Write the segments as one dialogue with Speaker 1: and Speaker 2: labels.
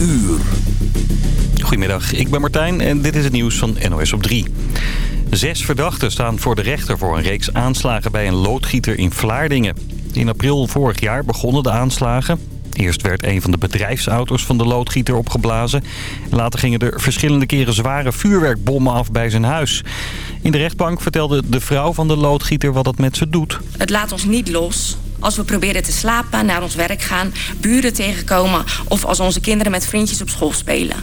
Speaker 1: uur. Goedemiddag, ik ben Martijn en dit is het nieuws van NOS op 3. Zes verdachten staan voor de rechter voor een reeks aanslagen bij een loodgieter in Vlaardingen. In april vorig jaar begonnen de aanslagen. Eerst werd een van de bedrijfsauto's van de loodgieter opgeblazen. Later gingen er verschillende keren zware vuurwerkbommen af bij zijn huis. In de rechtbank vertelde de vrouw van de loodgieter wat het met ze doet.
Speaker 2: Het laat ons niet los als we proberen te slapen, naar ons werk gaan, buren tegenkomen... of als onze kinderen met vriendjes op school spelen.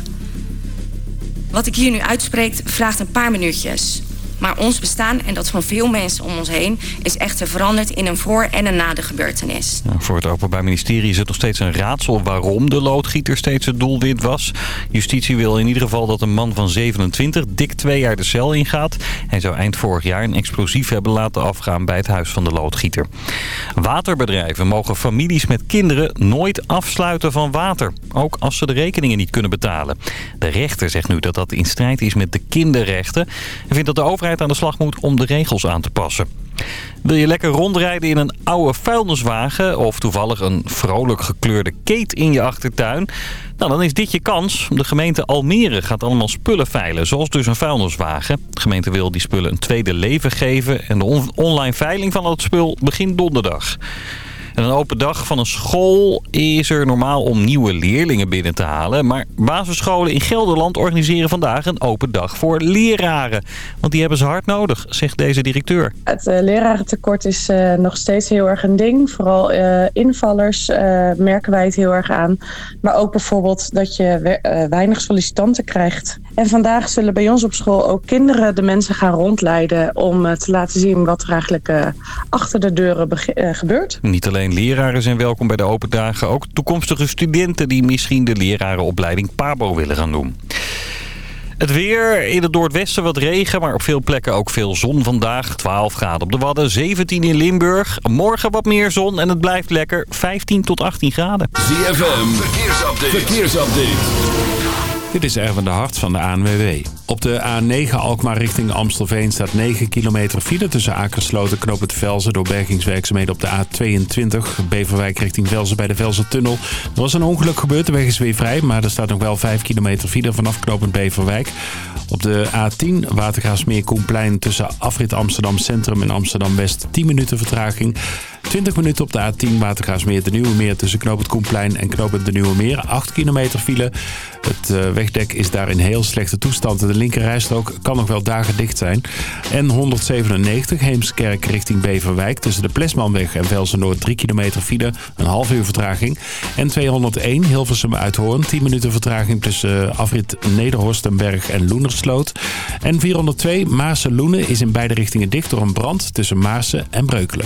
Speaker 2: Wat ik hier nu uitspreek vraagt een paar minuutjes. Maar ons bestaan en dat van veel mensen om ons heen... is echter veranderd in een voor- en een na de gebeurtenis.
Speaker 1: Nou, voor het Openbaar Ministerie is het nog steeds een raadsel... waarom de loodgieter steeds het doelwit was. Justitie wil in ieder geval dat een man van 27 dik twee jaar de cel ingaat. Hij zou eind vorig jaar een explosief hebben laten afgaan... bij het huis van de loodgieter. Waterbedrijven mogen families met kinderen nooit afsluiten van water. Ook als ze de rekeningen niet kunnen betalen. De rechter zegt nu dat dat in strijd is met de kinderrechten... en vindt dat de overheid aan de slag moet om de regels aan te passen. Wil je lekker rondrijden in een oude vuilniswagen of toevallig een vrolijk gekleurde keet in je achtertuin? Nou, dan is dit je kans. De gemeente Almere gaat allemaal spullen veilen, zoals dus een vuilniswagen. De gemeente wil die spullen een tweede leven geven en de online veiling van dat spul begint donderdag. En een open dag van een school is er normaal om nieuwe leerlingen binnen te halen. Maar basisscholen in Gelderland organiseren vandaag een open dag voor leraren. Want die hebben ze hard nodig, zegt deze directeur.
Speaker 3: Het uh, lerarentekort is uh, nog steeds heel erg een ding. Vooral uh, invallers merken wij het heel erg aan. Maar ook bijvoorbeeld dat je weinig sollicitanten krijgt. En vandaag zullen bij ons op school ook kinderen de mensen gaan rondleiden... om te laten zien wat er eigenlijk achter de deuren gebeurt.
Speaker 1: Niet alleen leraren zijn welkom bij de open dagen. Ook toekomstige studenten die misschien de lerarenopleiding PABO willen gaan doen. Het weer, in het noordwesten wat regen, maar op veel plekken ook veel zon vandaag. 12 graden op de Wadden, 17 in Limburg. Morgen wat meer zon en het blijft lekker, 15 tot 18 graden.
Speaker 4: ZFM, verkeersupdate. verkeersupdate.
Speaker 5: Dit is Erwin de Hart van de ANWB. Op de A9 Alkmaar richting Amstelveen staat 9 kilometer file tussen Akersloten, Knoop het Velzen door bergingswerkzaamheden op de A22. Beverwijk richting Velzen bij de Velzen-tunnel. Er was een ongeluk gebeurd, de weg is weer vrij, maar er staat nog wel 5 kilometer file vanaf knooppunt Beverwijk. Op de A10 Watergraafsmeer Koenplein tussen afrit Amsterdam Centrum en Amsterdam West 10 minuten vertraging. 20 minuten op de A10 Watergraafsmeer de Nieuwe Meer tussen knooppunt Koenplein en knooppunt de Nieuwe Meer. 8 kilometer file. Het uh, wegdek is daar in heel slechte toestand. De linkerrijstrook kan nog wel dagen dicht zijn. En 197 Heemskerk richting Beverwijk tussen de Plesmanweg en Velsen-Noord 3 kilometer file. Een half uur vertraging. En 201 Hilversum Uithoorn 10 minuten vertraging tussen afrit Nederhorstenberg en Loenersloot. En 402 Maarsen-Loenen is in beide richtingen dicht door een brand tussen Maarsen en Breukelen.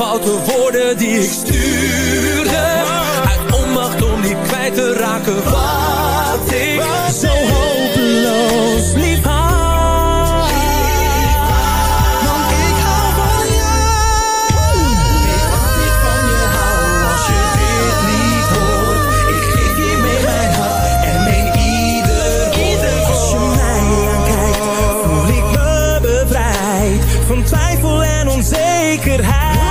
Speaker 6: Foute woorden die ik stuurde. Uit onmacht om niet kwijt te raken wat ik
Speaker 7: Zo hopeloos lief had.
Speaker 8: Want ik hou van jou.
Speaker 6: Weet dat ik van je hou als je dit niet hoort. Ik geef je mee mijn hart en meen ieder woord.
Speaker 7: Als je mij aankijkt, voel ik me bevrijd van twijfel en onzekerheid.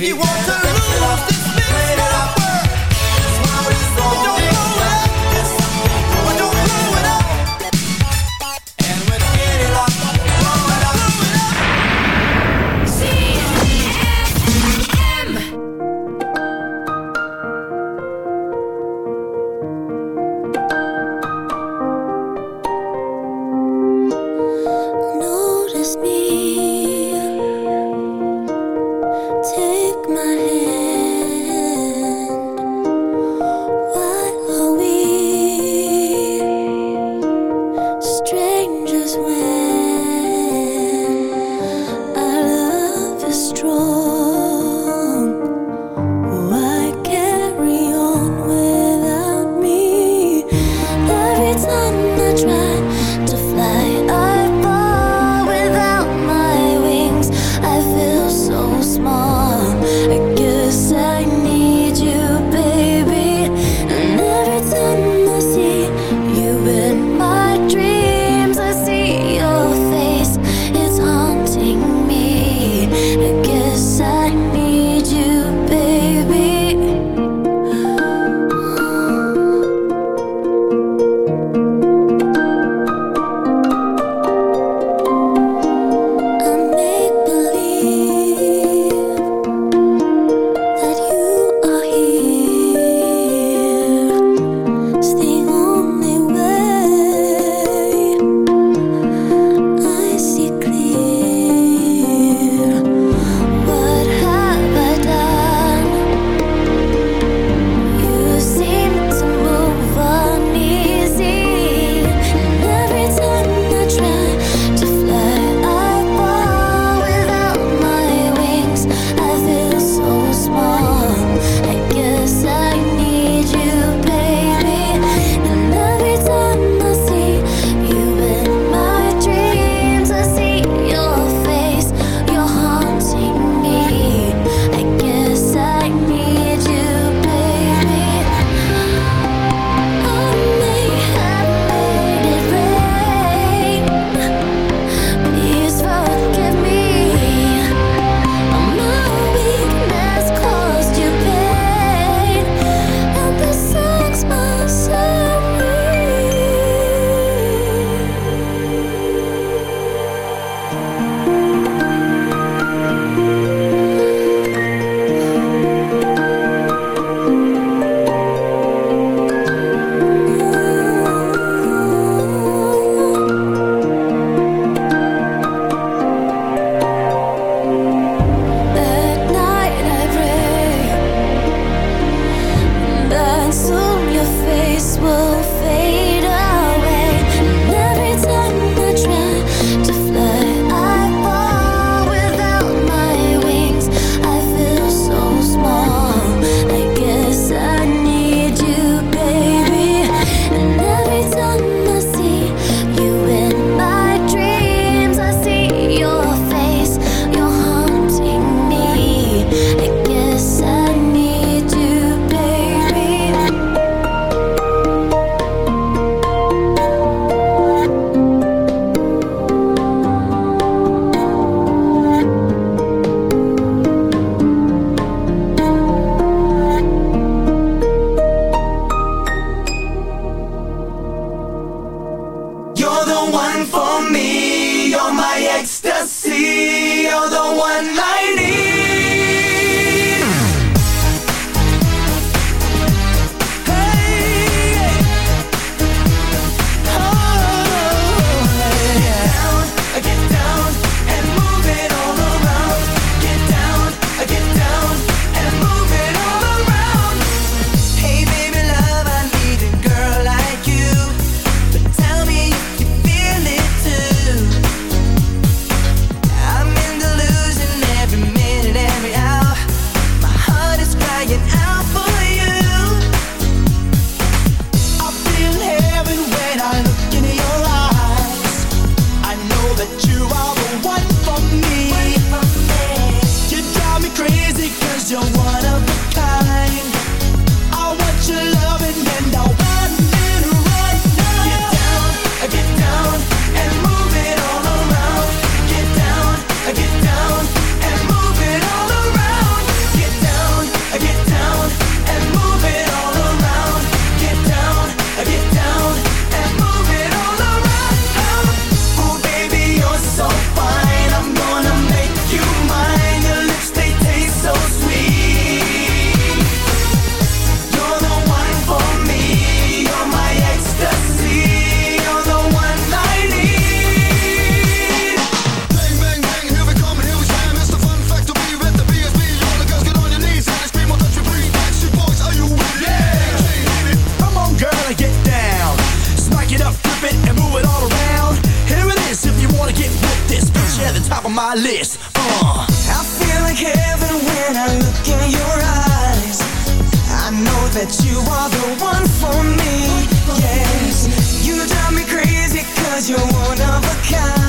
Speaker 9: he
Speaker 10: wants my
Speaker 7: list. Uh. I feel like heaven when I look in your eyes. I know that you are the one for me. Yes, you drive me crazy 'cause you're one of a kind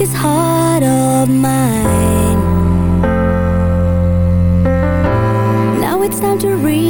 Speaker 10: this heart of mine. Now it's time to read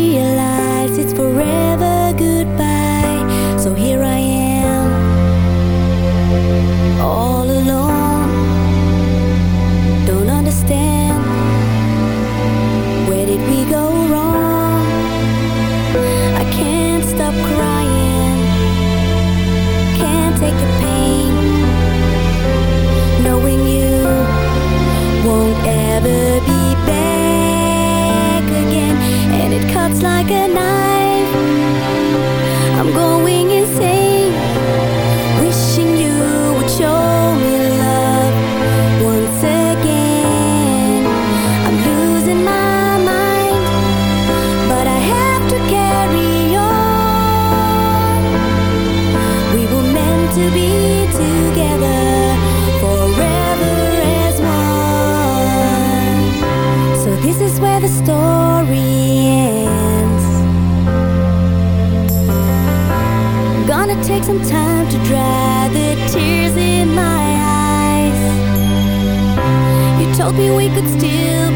Speaker 10: hoping we could still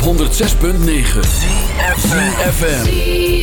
Speaker 4: op 106.9. FM.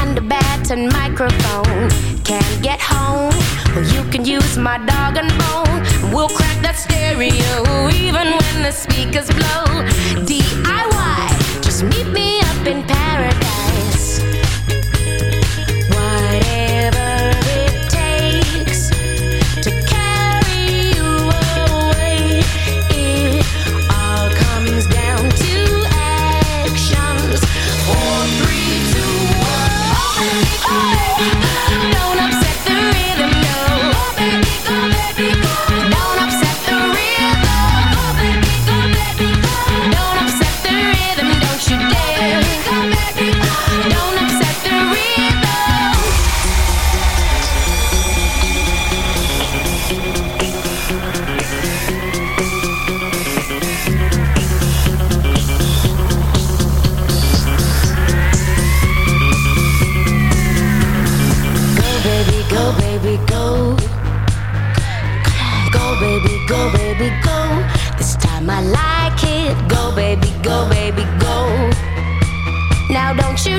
Speaker 11: and a
Speaker 12: battened microphone. Can't get home. Well, you can use my dog and bone. We'll crack that stereo even when the speakers blow. DIY, just meet me up in paradise. go, baby, go. Now don't you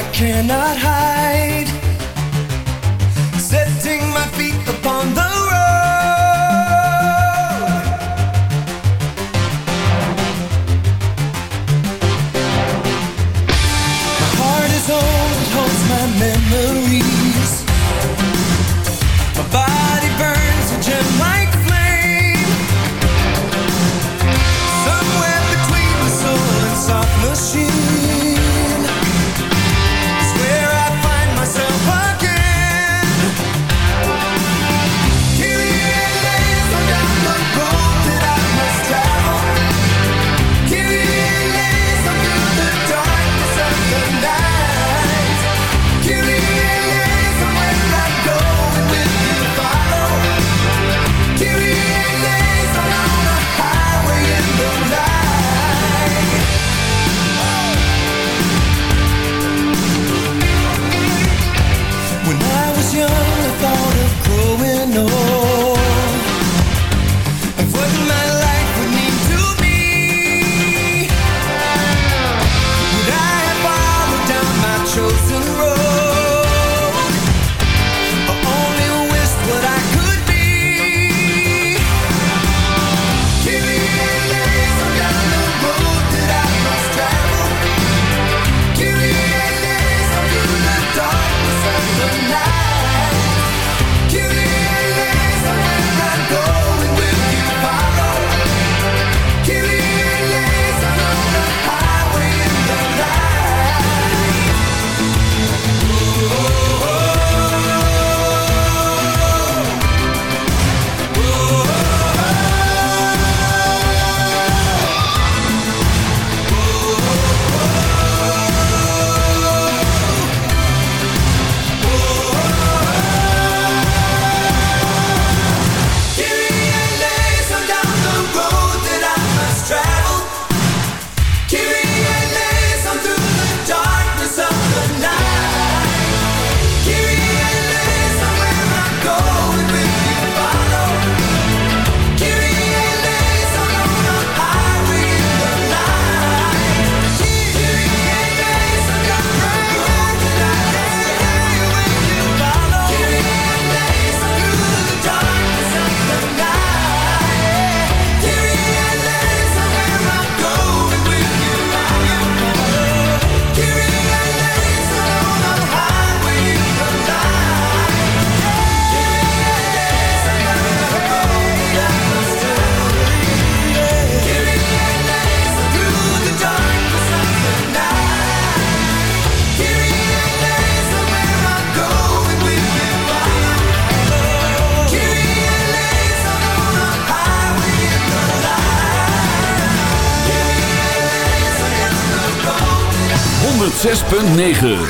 Speaker 12: I
Speaker 9: cannot hide, setting my feet upon the
Speaker 13: 9.